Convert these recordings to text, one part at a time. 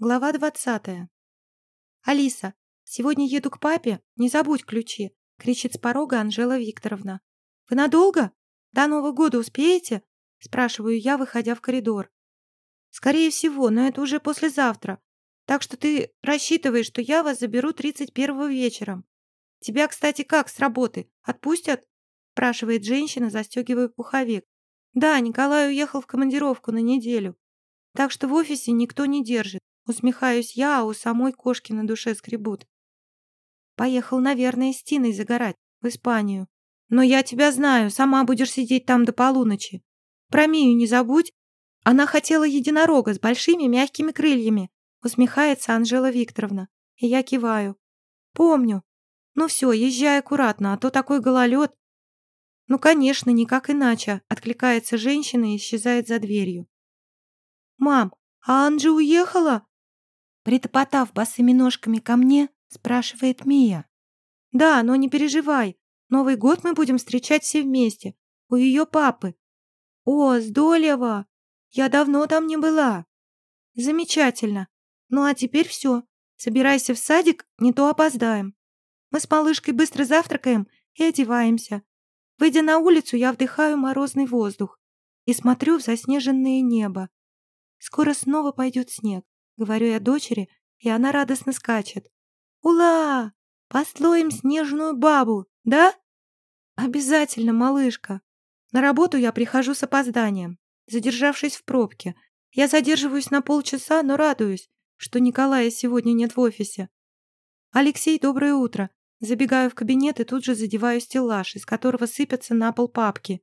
Глава двадцатая. «Алиса, сегодня еду к папе, не забудь ключи!» — кричит с порога Анжела Викторовна. «Вы надолго? До Нового года успеете?» — спрашиваю я, выходя в коридор. «Скорее всего, но это уже послезавтра. Так что ты рассчитываешь, что я вас заберу тридцать первого вечером. Тебя, кстати, как с работы? Отпустят?» — спрашивает женщина, застегивая пуховик. «Да, Николай уехал в командировку на неделю. Так что в офисе никто не держит. Усмехаюсь я, а у самой кошки на душе скребут. Поехал, наверное, с Тиной загорать в Испанию. Но я тебя знаю, сама будешь сидеть там до полуночи. Про Мию не забудь. Она хотела единорога с большими мягкими крыльями. Усмехается Анжела Викторовна. И я киваю. Помню. Ну все, езжай аккуратно, а то такой гололед. Ну, конечно, никак иначе, откликается женщина и исчезает за дверью. «Мам, а Анжи уехала?» Притопотав босыми ножками ко мне, спрашивает Мия. «Да, но не переживай. Новый год мы будем встречать все вместе. У ее папы. О, здорово! Я давно там не была. Замечательно. Ну а теперь все. Собирайся в садик, не то опоздаем. Мы с малышкой быстро завтракаем и одеваемся. Выйдя на улицу, я вдыхаю морозный воздух и смотрю в заснеженное небо. Скоро снова пойдет снег. Говорю я дочери, и она радостно скачет. «Ула! Послоим снежную бабу, да?» «Обязательно, малышка!» На работу я прихожу с опозданием, задержавшись в пробке. Я задерживаюсь на полчаса, но радуюсь, что Николая сегодня нет в офисе. «Алексей, доброе утро!» Забегаю в кабинет и тут же задеваю стеллаж, из которого сыпятся на пол папки.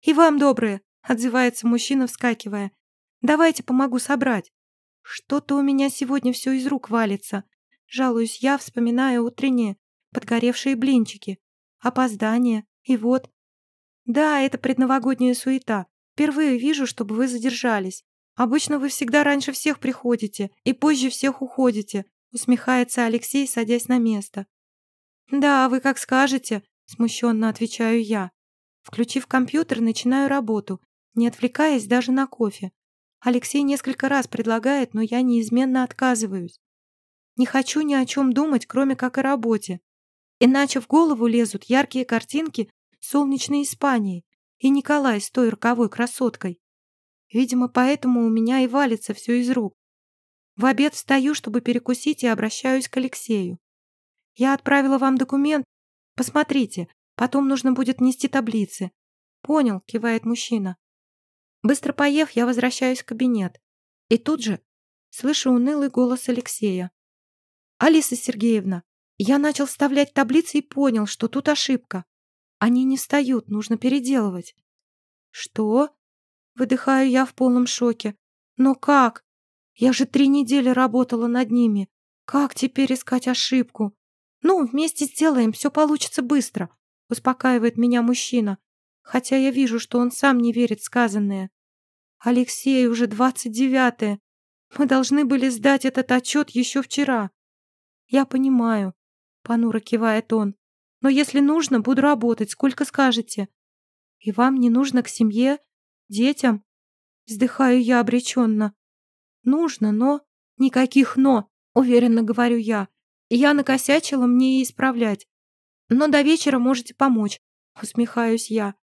«И вам доброе!» — отзывается мужчина, вскакивая. «Давайте помогу собрать!» Что-то у меня сегодня все из рук валится. Жалуюсь я, вспоминая утренние подгоревшие блинчики. Опоздание. И вот. Да, это предновогодняя суета. Впервые вижу, чтобы вы задержались. Обычно вы всегда раньше всех приходите и позже всех уходите, усмехается Алексей, садясь на место. Да, вы как скажете, смущенно отвечаю я. Включив компьютер, начинаю работу, не отвлекаясь даже на кофе. Алексей несколько раз предлагает, но я неизменно отказываюсь. Не хочу ни о чем думать, кроме как о работе. Иначе в голову лезут яркие картинки солнечной Испании и Николай с той роковой красоткой. Видимо, поэтому у меня и валится все из рук. В обед встаю, чтобы перекусить, и обращаюсь к Алексею. Я отправила вам документ. Посмотрите, потом нужно будет нести таблицы. Понял, кивает мужчина. Быстро поев, я возвращаюсь в кабинет. И тут же слышу унылый голос Алексея. «Алиса Сергеевна, я начал вставлять таблицы и понял, что тут ошибка. Они не встают, нужно переделывать». «Что?» Выдыхаю я в полном шоке. «Но как? Я же три недели работала над ними. Как теперь искать ошибку?» «Ну, вместе сделаем, все получится быстро», успокаивает меня мужчина хотя я вижу, что он сам не верит сказанное. Алексей, уже двадцать девятое. Мы должны были сдать этот отчет еще вчера. Я понимаю, понуро кивает он. Но если нужно, буду работать, сколько скажете. И вам не нужно к семье, детям? Вздыхаю я обреченно. Нужно, но... Никаких «но», уверенно говорю я. Я накосячила, мне и исправлять. Но до вечера можете помочь, усмехаюсь я.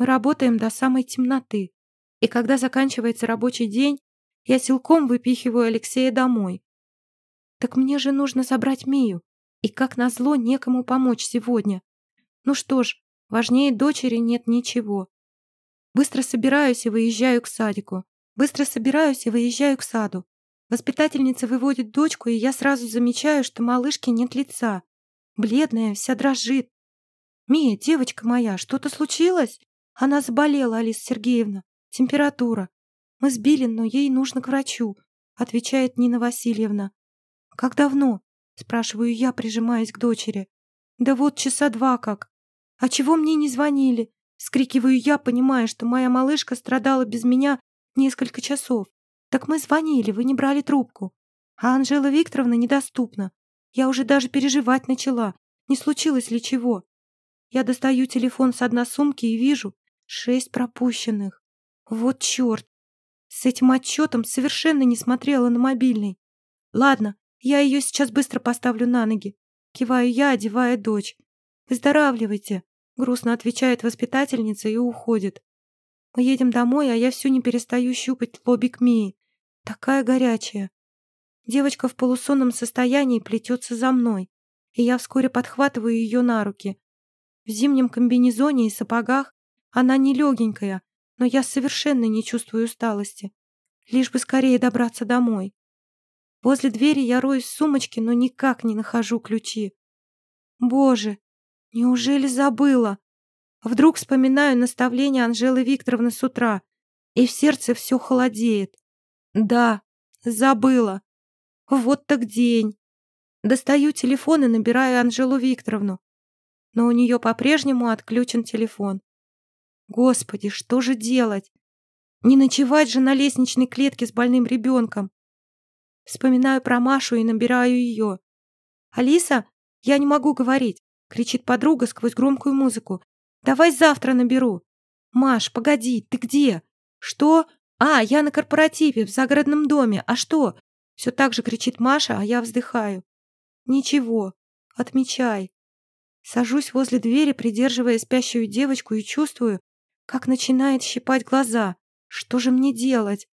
Мы работаем до самой темноты. И когда заканчивается рабочий день, я силком выпихиваю Алексея домой. Так мне же нужно забрать Мию. И, как назло, некому помочь сегодня. Ну что ж, важнее дочери нет ничего. Быстро собираюсь и выезжаю к садику. Быстро собираюсь и выезжаю к саду. Воспитательница выводит дочку, и я сразу замечаю, что малышки нет лица. Бледная, вся дрожит. «Мия, девочка моя, что-то случилось?» Она заболела, Алиса Сергеевна. Температура. Мы сбили, но ей нужно к врачу, отвечает Нина Васильевна. Как давно? Спрашиваю я, прижимаясь к дочери. Да вот часа два как. А чего мне не звонили? Скрикиваю я, понимая, что моя малышка страдала без меня несколько часов. Так мы звонили, вы не брали трубку. А Анжела Викторовна недоступна. Я уже даже переживать начала. Не случилось ли чего? Я достаю телефон с одной сумки и вижу, Шесть пропущенных. Вот черт! С этим отчетом совершенно не смотрела на мобильный. Ладно, я ее сейчас быстро поставлю на ноги. Киваю я, одевая дочь. Выздоравливайте, грустно отвечает воспитательница и уходит. Мы едем домой, а я все не перестаю щупать лобик Мии. Такая горячая. Девочка в полусонном состоянии плетется за мной, и я вскоре подхватываю ее на руки. В зимнем комбинезоне и сапогах она не легенькая, но я совершенно не чувствую усталости. Лишь бы скорее добраться домой. Возле двери я роюсь в сумочке, но никак не нахожу ключи. Боже, неужели забыла? Вдруг вспоминаю наставление Анжелы Викторовны с утра, и в сердце все холодеет. Да, забыла. Вот так день. Достаю телефон и набираю Анжелу Викторовну. Но у нее по-прежнему отключен телефон. Господи, что же делать? Не ночевать же на лестничной клетке с больным ребенком. Вспоминаю про Машу и набираю ее. «Алиса, я не могу говорить», — кричит подруга сквозь громкую музыку. «Давай завтра наберу». «Маш, погоди, ты где?» «Что? А, я на корпоративе, в загородном доме. А что?» Все так же кричит Маша, а я вздыхаю. «Ничего. Отмечай». Сажусь возле двери, придерживая спящую девочку, и чувствую, как начинает щипать глаза. Что же мне делать?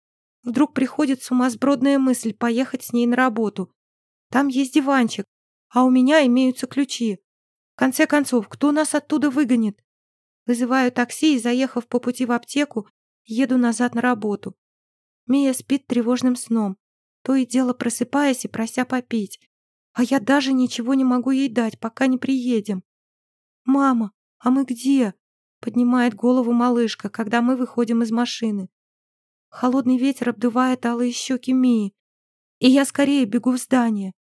Вдруг приходит сумасбродная мысль поехать с ней на работу. Там есть диванчик, а у меня имеются ключи. В конце концов, кто нас оттуда выгонит? Вызываю такси и, заехав по пути в аптеку, еду назад на работу. Мия спит тревожным сном, то и дело просыпаясь и прося попить. А я даже ничего не могу ей дать, пока не приедем. «Мама, а мы где?» — поднимает голову малышка, когда мы выходим из машины. Холодный ветер обдувает алые щеки Мии, и я скорее бегу в здание.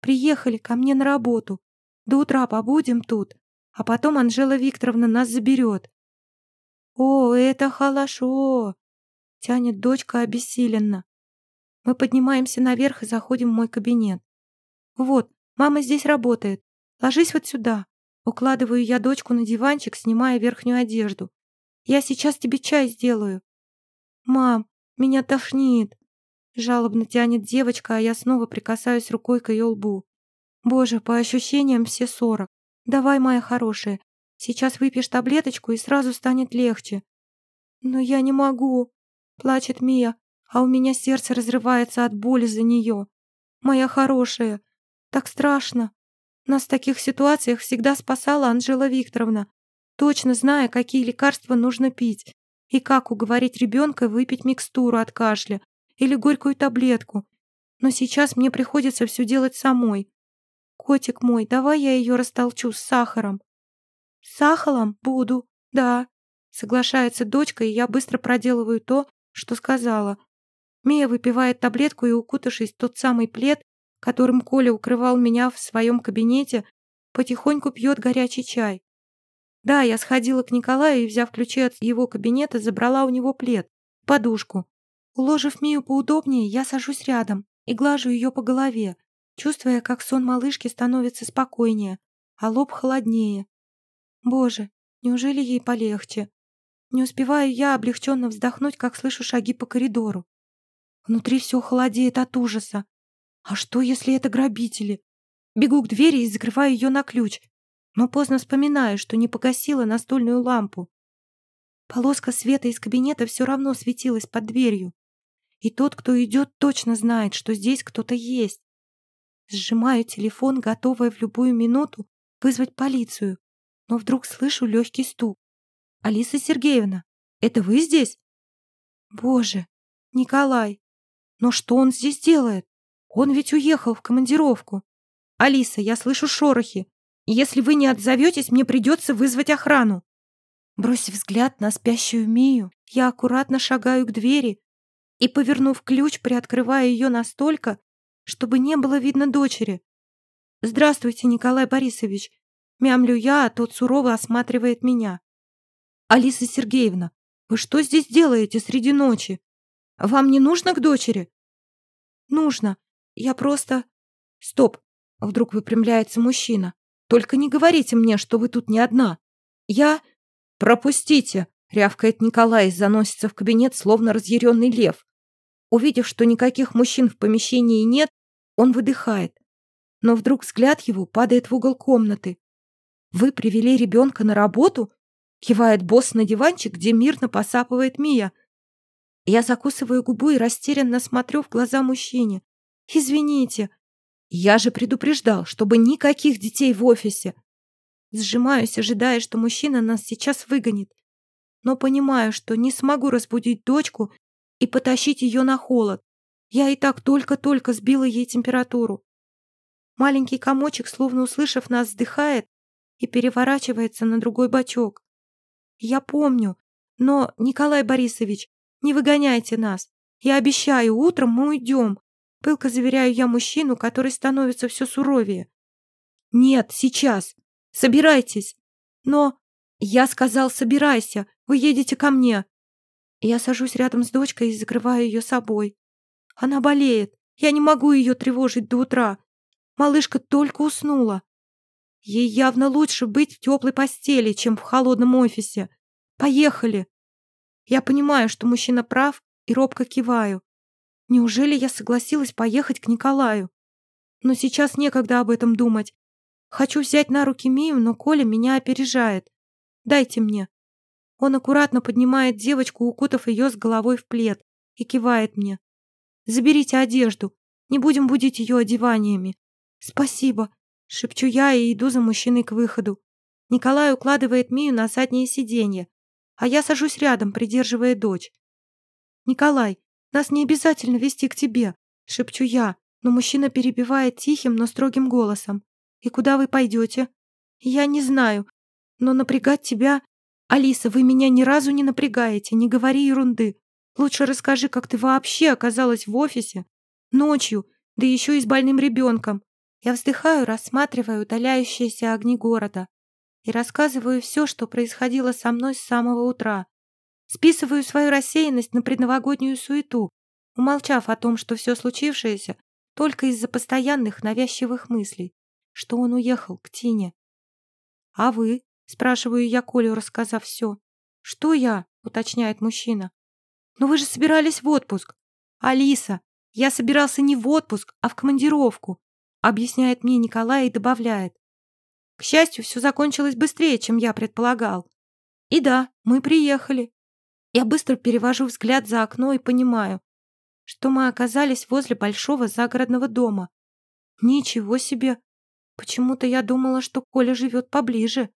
Приехали ко мне на работу. До утра побудем тут, а потом Анжела Викторовна нас заберет. «О, это хорошо!» — тянет дочка обессиленно. Мы поднимаемся наверх и заходим в мой кабинет. «Вот, мама здесь работает. Ложись вот сюда». Укладываю я дочку на диванчик, снимая верхнюю одежду. «Я сейчас тебе чай сделаю». «Мам, меня тошнит!» Жалобно тянет девочка, а я снова прикасаюсь рукой к ее лбу. «Боже, по ощущениям все сорок. Давай, моя хорошая, сейчас выпьешь таблеточку и сразу станет легче». «Но я не могу!» Плачет Мия, а у меня сердце разрывается от боли за нее. «Моя хорошая, так страшно!» Нас в таких ситуациях всегда спасала Анжела Викторовна, точно зная, какие лекарства нужно пить. И как уговорить ребенка выпить микстуру от кашля или горькую таблетку? Но сейчас мне приходится все делать самой. Котик мой, давай я ее растолчу с сахаром. С сахаром буду, да. Соглашается дочка, и я быстро проделываю то, что сказала. Мия выпивает таблетку и, укутавшись в тот самый плед, которым Коля укрывал меня в своем кабинете, потихоньку пьет горячий чай. Да, я сходила к Николаю и, взяв ключи от его кабинета, забрала у него плед, подушку. Уложив Мию поудобнее, я сажусь рядом и глажу ее по голове, чувствуя, как сон малышки становится спокойнее, а лоб холоднее. Боже, неужели ей полегче? Не успеваю я облегченно вздохнуть, как слышу шаги по коридору. Внутри все холодеет от ужаса. А что, если это грабители? Бегу к двери и закрываю ее на ключ, но поздно вспоминаю, что не погасила настольную лампу. Полоска света из кабинета все равно светилась под дверью. И тот, кто идет, точно знает, что здесь кто-то есть. Сжимаю телефон, готовая в любую минуту вызвать полицию, но вдруг слышу легкий стук. «Алиса Сергеевна, это вы здесь?» «Боже, Николай! Но что он здесь делает? Он ведь уехал в командировку. Алиса, я слышу шорохи. Если вы не отзоветесь, мне придется вызвать охрану. Бросив взгляд на спящую Мию, я аккуратно шагаю к двери и, повернув ключ, приоткрываю ее настолько, чтобы не было видно дочери. «Здравствуйте, Николай Борисович!» Мямлю я, а тот сурово осматривает меня. «Алиса Сергеевна, вы что здесь делаете среди ночи? Вам не нужно к дочери?» «Нужно. Я просто...» «Стоп!» Вдруг выпрямляется мужчина. Только не говорите мне, что вы тут не одна. Я... Пропустите, рявкает Николай и заносится в кабинет, словно разъяренный лев. Увидев, что никаких мужчин в помещении нет, Он выдыхает, но вдруг взгляд его падает в угол комнаты. «Вы привели ребенка на работу?» Кивает босс на диванчик, где мирно посапывает Мия. Я закусываю губу и растерянно смотрю в глаза мужчине. «Извините, я же предупреждал, чтобы никаких детей в офисе!» Сжимаюсь, ожидая, что мужчина нас сейчас выгонит. Но понимаю, что не смогу разбудить дочку и потащить ее на холод. Я и так только-только сбила ей температуру. Маленький комочек, словно услышав нас, вздыхает и переворачивается на другой бочок. Я помню, но, Николай Борисович, не выгоняйте нас. Я обещаю, утром мы уйдем. Пылко заверяю я мужчину, который становится все суровее. Нет, сейчас. Собирайтесь. Но... Я сказал, собирайся. Вы едете ко мне. Я сажусь рядом с дочкой и закрываю ее собой. Она болеет. Я не могу ее тревожить до утра. Малышка только уснула. Ей явно лучше быть в теплой постели, чем в холодном офисе. Поехали. Я понимаю, что мужчина прав, и робко киваю. Неужели я согласилась поехать к Николаю? Но сейчас некогда об этом думать. Хочу взять на руки Мию, но Коля меня опережает. Дайте мне. Он аккуратно поднимает девочку, укутав ее с головой в плед, и кивает мне. Заберите одежду. Не будем будить ее одеваниями. Спасибо. Шепчу я и иду за мужчиной к выходу. Николай укладывает Мию на заднее сиденье, а я сажусь рядом, придерживая дочь. «Николай, нас не обязательно вести к тебе», — шепчу я, но мужчина перебивает тихим, но строгим голосом. «И куда вы пойдете?» «Я не знаю, но напрягать тебя...» «Алиса, вы меня ни разу не напрягаете, не говори ерунды. Лучше расскажи, как ты вообще оказалась в офисе. Ночью, да еще и с больным ребенком. Я вздыхаю, рассматривая удаляющиеся огни города и рассказываю все, что происходило со мной с самого утра. Списываю свою рассеянность на предновогоднюю суету, умолчав о том, что все случившееся только из-за постоянных навязчивых мыслей, что он уехал к Тине. «А вы?» – спрашиваю я Колю, рассказав все. «Что я?» – уточняет мужчина. «Но вы же собирались в отпуск!» «Алиса, я собирался не в отпуск, а в командировку объясняет мне Николай и добавляет. К счастью, все закончилось быстрее, чем я предполагал. И да, мы приехали. Я быстро перевожу взгляд за окно и понимаю, что мы оказались возле большого загородного дома. Ничего себе! Почему-то я думала, что Коля живет поближе.